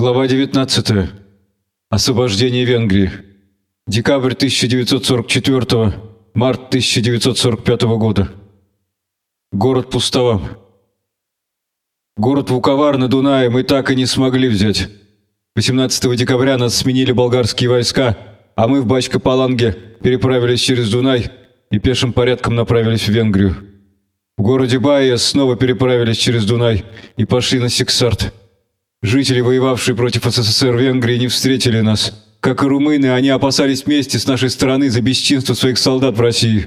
Глава 19. Освобождение Венгрии. Декабрь 1944 март 1945 года. Город пустовал. Город Вуковар на Дунае мы так и не смогли взять. 18 декабря нас сменили болгарские войска, а мы в Бачка-Паланге переправились через Дунай и пешим порядком направились в Венгрию. В городе Баия снова переправились через Дунай и пошли на Сиксарт. Жители, воевавшие против СССР Венгрии, не встретили нас. Как и румыны, они опасались мести с нашей стороны за бесчинство своих солдат в России.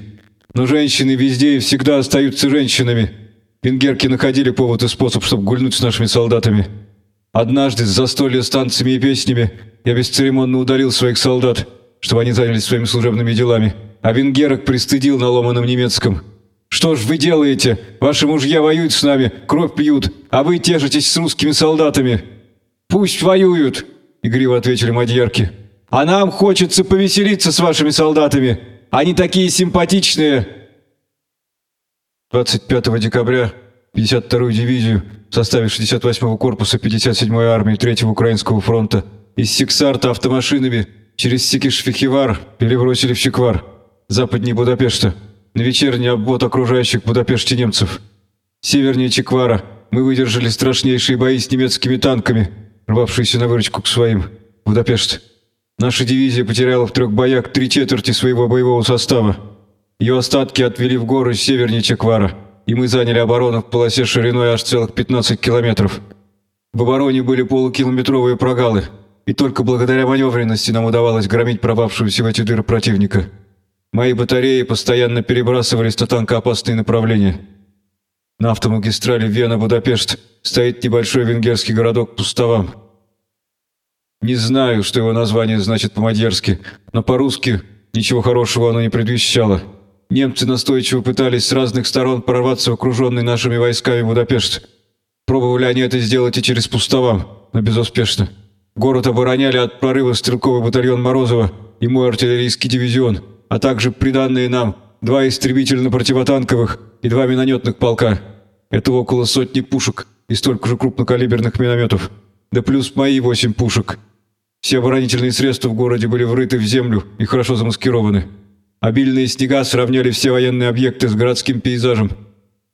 Но женщины везде и всегда остаются женщинами. Венгерки находили повод и способ, чтобы гульнуть с нашими солдатами. Однажды с застолья с танцами и песнями я бесцеремонно ударил своих солдат, чтобы они занялись своими служебными делами, а венгерок пристыдил на ломаном немецком – что ж вы делаете? Ваши мужья воюют с нами, кровь пьют, а вы тешитесь с русскими солдатами. Пусть воюют, игриво ответили мадьярки. А нам хочется повеселиться с вашими солдатами. Они такие симпатичные. 25 декабря 52-ю дивизию в составе 68-го корпуса 57-й армии 3-го Украинского фронта из Сиксарта автомашинами через Сикиш-Фихивар перебросили в Чеквар, западнее Будапешта на вечерний обвод окружающих Будапеште немцев. Севернее Чеквара мы выдержали страшнейшие бои с немецкими танками, рвавшиеся на выручку к своим. Будапешт. Наша дивизия потеряла в трех боях три четверти своего боевого состава. Ее остатки отвели в горы севернее Чеквара, и мы заняли оборону в полосе шириной аж целых 15 километров. В обороне были полукилометровые прогалы, и только благодаря маневренности нам удавалось громить пропавшегося в эти дыры противника. Мои батареи постоянно перебрасывались на танкоопасные направления. На автомагистрали Вена-Будапешт стоит небольшой венгерский городок Пустовам. Не знаю, что его название значит по-мадьярски, но по-русски ничего хорошего оно не предвещало. Немцы настойчиво пытались с разных сторон прорваться в окруженный нашими войсками Будапешт. Пробовали они это сделать и через Пустовам, но безуспешно. Город обороняли от прорыва стрелковый батальон Морозова и мой артиллерийский дивизион – а также приданные нам два истребительно-противотанковых и два минометных полка. Это около сотни пушек и столько же крупнокалиберных минометов, да плюс мои восемь пушек. Все оборонительные средства в городе были врыты в землю и хорошо замаскированы. Обильные снега сравняли все военные объекты с городским пейзажем.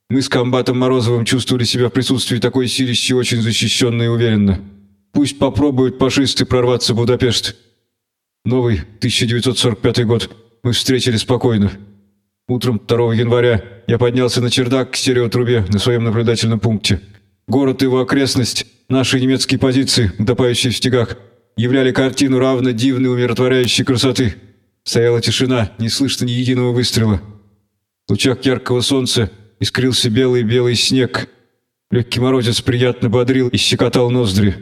Мы с комбатом Морозовым чувствовали себя в присутствии такой силищи очень защищенно и уверенно. Пусть попробуют фашисты прорваться в Будапешт. Новый 1945 год мы встретили спокойно. Утром 2 января я поднялся на чердак к стереотрубе на своем наблюдательном пункте. Город и его окрестность, наши немецкие позиции, утопающие в стегах, являли картину равно дивной умиротворяющей красоты. Стояла тишина, не слышно ни единого выстрела. В лучах яркого солнца искрился белый-белый снег. Легкий морозец приятно бодрил и щекотал ноздри.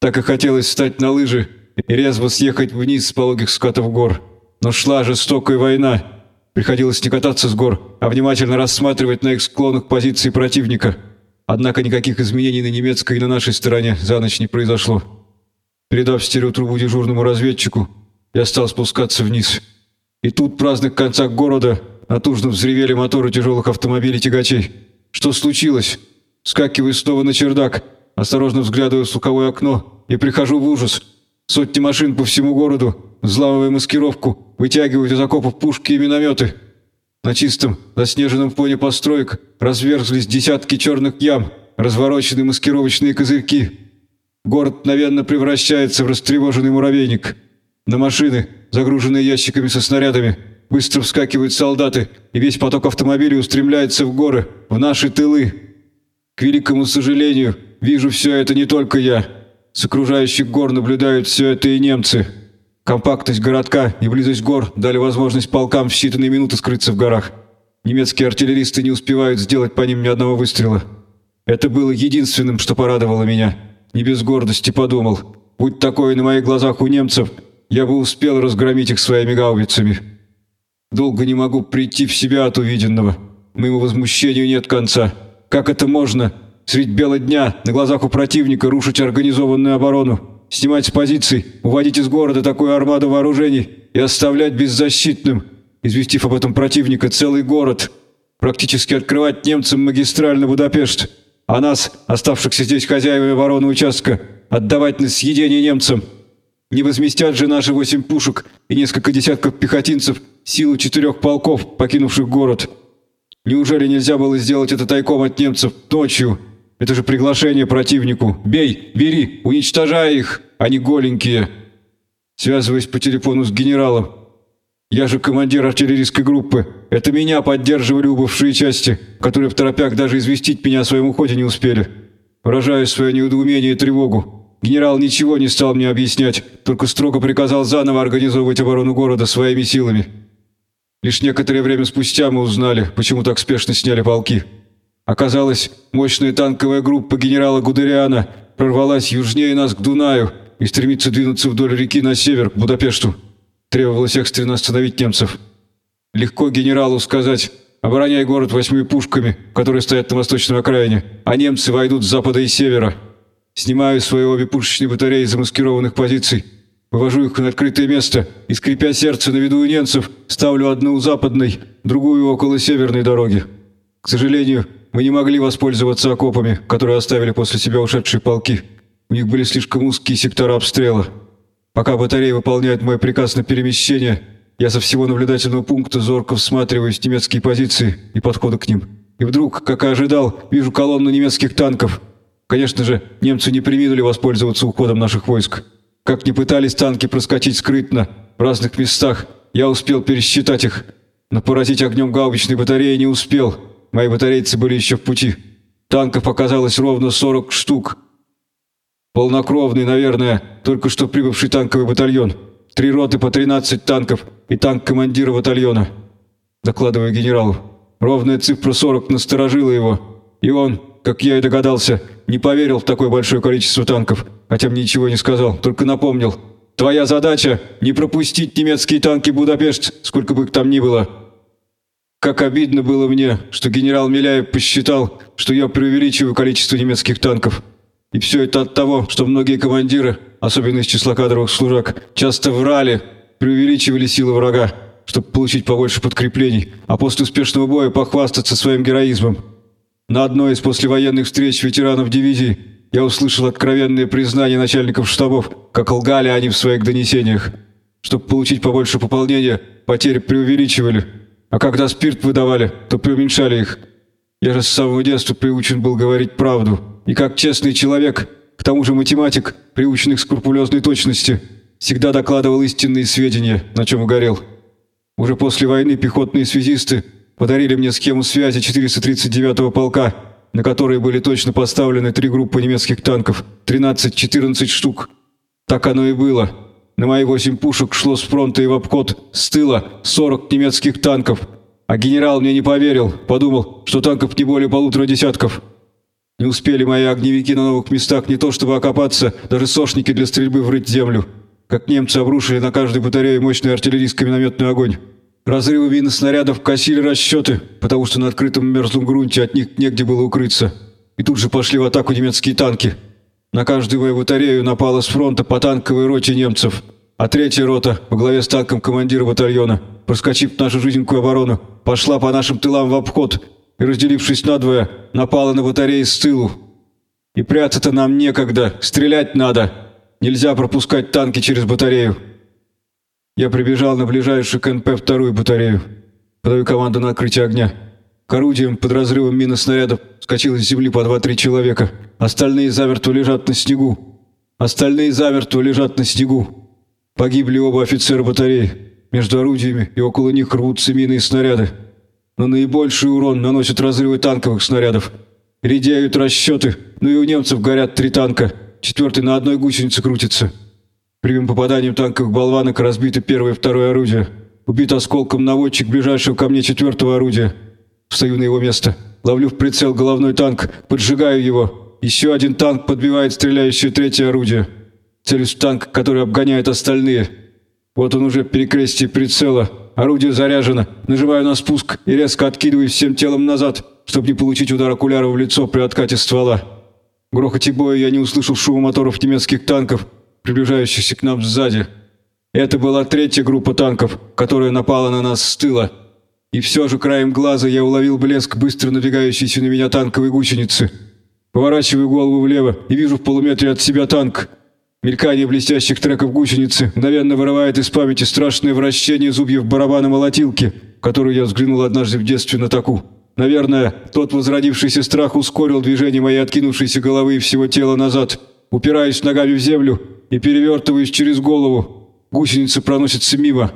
Так и хотелось встать на лыжи и резво съехать вниз с пологих скатов гор. Но шла жестокая война. Приходилось не кататься с гор, а внимательно рассматривать на их склонах позиции противника. Однако никаких изменений на немецкой и на нашей стороне за ночь не произошло. Передав стереотрубу дежурному разведчику, я стал спускаться вниз. И тут в праздных концах города натужно взревели моторы тяжелых автомобилей-тягачей. Что случилось? Скакиваю снова на чердак, осторожно взглядываю в слуховое окно и прихожу в ужас. Сотни машин по всему городу, взламывая маскировку, вытягивают из окопов пушки и минометы. На чистом, заснеженном фоне построек разверзлись десятки черных ям, разворочены маскировочные козырьки. Город мгновенно превращается в растревоженный муравейник. На машины, загруженные ящиками со снарядами, быстро вскакивают солдаты, и весь поток автомобилей устремляется в горы, в наши тылы. К великому сожалению, вижу все это не только я. С окружающих гор наблюдают все это и немцы. Компактность городка и близость гор дали возможность полкам в считанные минуты скрыться в горах. Немецкие артиллеристы не успевают сделать по ним ни одного выстрела. Это было единственным, что порадовало меня. Не без гордости подумал. Будь такое на моих глазах у немцев, я бы успел разгромить их своими гаубицами. Долго не могу прийти в себя от увиденного. Моему возмущению нет конца. Как это можно средь бела дня на глазах у противника рушить организованную оборону? Снимать с позиций, уводить из города такую армаду вооружений и оставлять беззащитным, известив об этом противника целый город, практически открывать немцам магистраль на Будапешт, а нас, оставшихся здесь хозяевами обороны участка, отдавать на съедение немцам. Не возместят же наши восемь пушек и несколько десятков пехотинцев силу четырех полков, покинувших город. Неужели нельзя было сделать это тайком от немцев ночью? Это же приглашение противнику. Бей, бери, уничтожай их, они голенькие. Связываясь по телефону с генералом. Я же командир артиллерийской группы. Это меня поддерживали убывшие части, которые в торопях даже известить меня о своем уходе не успели. Выражаю свое неудоумение и тревогу. Генерал ничего не стал мне объяснять, только строго приказал заново организовывать оборону города своими силами. Лишь некоторое время спустя мы узнали, почему так спешно сняли полки. Оказалось, мощная танковая группа генерала Гудериана прорвалась южнее нас к Дунаю и стремится двинуться вдоль реки на север, к Будапешту. Требовалось экстренно остановить немцев. Легко генералу сказать «Обороняй город восьми пушками, которые стоят на восточной окраине, а немцы войдут с запада и севера». Снимаю свои обе пушечные батареи замаскированных позиций, вывожу их на открытое место и, скрипя сердце на виду у немцев, ставлю одну у западной, другую около северной дороги. К сожалению, мы не могли воспользоваться окопами, которые оставили после себя ушедшие полки. У них были слишком узкие сектора обстрела. Пока батареи выполняют мой приказ на перемещение, я со всего наблюдательного пункта зорко всматриваюсь в немецкие позиции и подходы к ним. И вдруг, как и ожидал, вижу колонну немецких танков – Конечно же, немцы не приминули воспользоваться уходом наших войск. Как ни пытались танки проскочить скрытно в разных местах, я успел пересчитать их. Но поразить огнем гаубичной батареи не успел. Мои батарейцы были еще в пути. Танков оказалось ровно 40 штук. Полнокровный, наверное, только что прибывший танковый батальон. Три роты по 13 танков и танк командира батальона. Докладываю генералу. Ровная цифра 40 насторожила его. И он, как я и догадался, не поверил в такое большое количество танков, хотя мне ничего не сказал, только напомнил. Твоя задача – не пропустить немецкие танки Будапешт, сколько бы их там ни было. Как обидно было мне, что генерал Миляев посчитал, что я преувеличиваю количество немецких танков. И все это от того, что многие командиры, особенно из числа кадровых служак, часто врали, преувеличивали силы врага, чтобы получить побольше подкреплений, а после успешного боя похвастаться своим героизмом. На одной из послевоенных встреч ветеранов дивизии я услышал откровенные признания начальников штабов, как лгали они в своих донесениях. Чтобы получить побольше пополнения, потери преувеличивали, а когда спирт выдавали, то преуменьшали их. Я же с самого детства приучен был говорить правду, и как честный человек, к тому же математик, приученный к скрупулезной точности, всегда докладывал истинные сведения, на чем угорел. Уже после войны пехотные связисты подарили мне схему связи 439-го полка, на которой были точно поставлены три группы немецких танков, 13-14 штук. Так оно и было. На мои восемь пушек шло с фронта и в обход, с тыла, 40 немецких танков. А генерал мне не поверил, подумал, что танков не более полутора десятков. Не успели мои огневики на новых местах не то чтобы окопаться, даже сошники для стрельбы врыть землю. Как немцы обрушили на каждую батарею мощный артиллерийский минометный огонь. Разрывы мин снарядов косили расчеты, потому что на открытом мерзлом грунте от них негде было укрыться. И тут же пошли в атаку немецкие танки. На каждую мою батарею напала с фронта по танковой роте немцев. А третья рота, во главе с танком командира батальона, проскочив нашу жизненькую оборону, пошла по нашим тылам в обход и, разделившись надвое, напала на батареи с тылу. И прятаться нам некогда, стрелять надо. Нельзя пропускать танки через батарею. Я прибежал на ближайшую КНП вторую батарею. Подаю команду на открытие огня. К орудиям под разрывом мины снарядов скочилось с земли по два-три человека. Остальные замертво лежат на снегу. Остальные замертво лежат на снегу. Погибли оба офицера батареи. Между орудиями и около них рвутся мины и снаряды. Но наибольший урон наносят разрывы танковых снарядов. Редеют расчеты, но и у немцев горят три танка. Четвертый на одной гусенице крутится. Прямым попаданием танковых болванок разбито первое и второе орудие. Убит осколком наводчик ближайшего ко мне четвертого орудия. Встаю на его место. Ловлю в прицел головной танк, поджигаю его. Еще один танк подбивает стреляющее третье орудие. Целюсь в танк, который обгоняет остальные. Вот он уже перекрестие прицела. Орудие заряжено. Нажимаю на спуск и резко откидываюсь всем телом назад, чтобы не получить удар окуляра в лицо при откате ствола. Грохоте боя я не услышал шума моторов немецких танков, приближающихся к нам сзади. Это была третья группа танков, которая напала на нас с тыла. И все же краем глаза я уловил блеск быстро надвигающейся на меня танковой гусеницы. Поворачиваю голову влево и вижу в полуметре от себя танк. Мелькание блестящих треков гусеницы мгновенно вырывает из памяти страшное вращение зубьев барабана молотилки, которую я взглянул однажды в детстве на таку. Наверное, тот возродившийся страх ускорил движение моей откинувшейся головы и всего тела назад. Упираюсь ногами в землю и перевертываюсь через голову. Гусеница проносится мимо.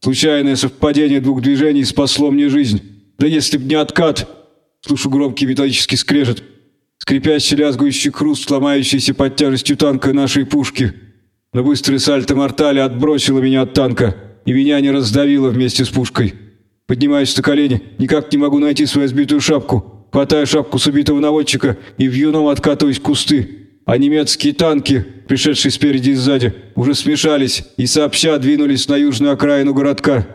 Случайное совпадение двух движений спасло мне жизнь. Да если б не откат! Слышу громкий металлический скрежет. Скрипящий лязгующий хруст, ломающийся под тяжестью танка нашей пушки. Но быстрый сальто мортали отбросило меня от танка, и меня не раздавило вместе с пушкой. Поднимаюсь на колени, никак не могу найти свою сбитую шапку. Хватаю шапку с убитого наводчика и вьюном откатываюсь в кусты. А немецкие танки, пришедшие спереди и сзади, уже смешались и сообща двинулись на южную окраину городка.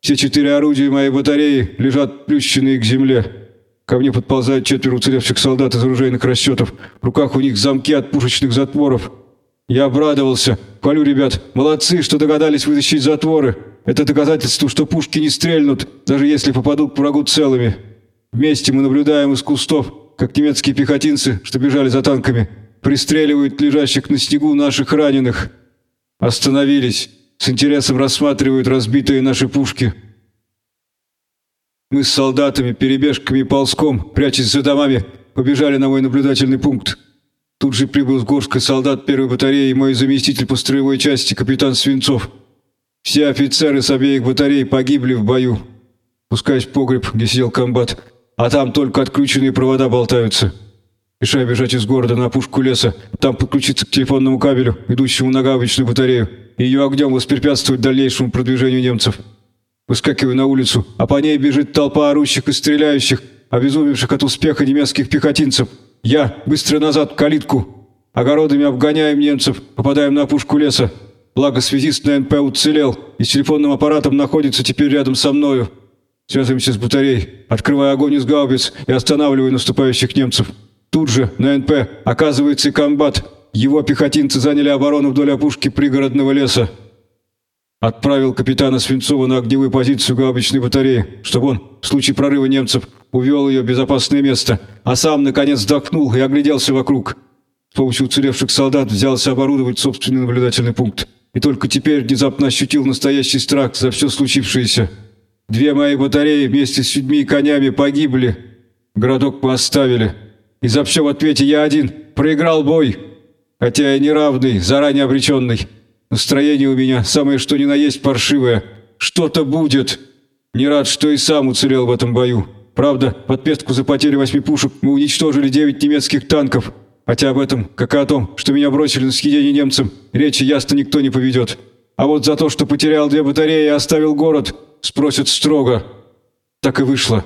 Все четыре орудия моей батареи лежат плющенные к земле. Ко мне подползают четверо уцелевших солдат из оружейных расчетов. В руках у них замки от пушечных затворов. Я обрадовался. Хвалю ребят. Молодцы, что догадались вытащить затворы. Это доказательство, что пушки не стрельнут, даже если попадут к врагу целыми. Вместе мы наблюдаем из кустов, как немецкие пехотинцы, что бежали за танками, пристреливают лежащих на снегу наших раненых. Остановились. С интересом рассматривают разбитые наши пушки. Мы с солдатами, перебежками и ползком, прячась за домами, побежали на мой наблюдательный пункт. Тут же прибыл с Горской солдат первой батареи и мой заместитель по строевой части, капитан Свинцов. Все офицеры с обеих батарей погибли в бою. Пускаюсь в погреб, где сидел комбат, а там только отключенные провода болтаются. Решаю бежать из города на опушку леса, там подключиться к телефонному кабелю, идущему на гавочную батарею, и ее огнем воспрепятствовать дальнейшему продвижению немцев. Выскакиваю на улицу, а по ней бежит толпа орущих и стреляющих, обезумевших от успеха немецких пехотинцев. Я быстро назад в калитку. Огородами обгоняем немцев, попадаем на пушку леса. Благо связист на НП уцелел и с телефонным аппаратом находится теперь рядом со мною. Связываемся с батареей, открывая огонь из гаубиц и останавливаю наступающих немцев. Тут же на НП оказывается и комбат. Его пехотинцы заняли оборону вдоль опушки пригородного леса. Отправил капитана Свинцова на огневую позицию гаубичной батареи, чтобы он, в случае прорыва немцев, увел ее в безопасное место, а сам, наконец, вздохнул и огляделся вокруг. С помощью уцелевших солдат взялся оборудовать собственный наблюдательный пункт. И только теперь внезапно ощутил настоящий страх за все случившееся. Две мои батареи вместе с людьми и конями погибли. Городок мы оставили. И за все в ответе я один проиграл бой, хотя и неравный, заранее обреченный. Настроение у меня самое что ни на есть паршивое. Что-то будет. Не рад, что и сам уцелел в этом бою. Правда, в ответку за потерю восьми пушек мы уничтожили девять немецких танков. Хотя об этом, как и о том, что меня бросили на съедение немцам, речи ясно никто не поведет. А вот за то, что потерял две батареи и оставил город, спросят строго. Так и вышло.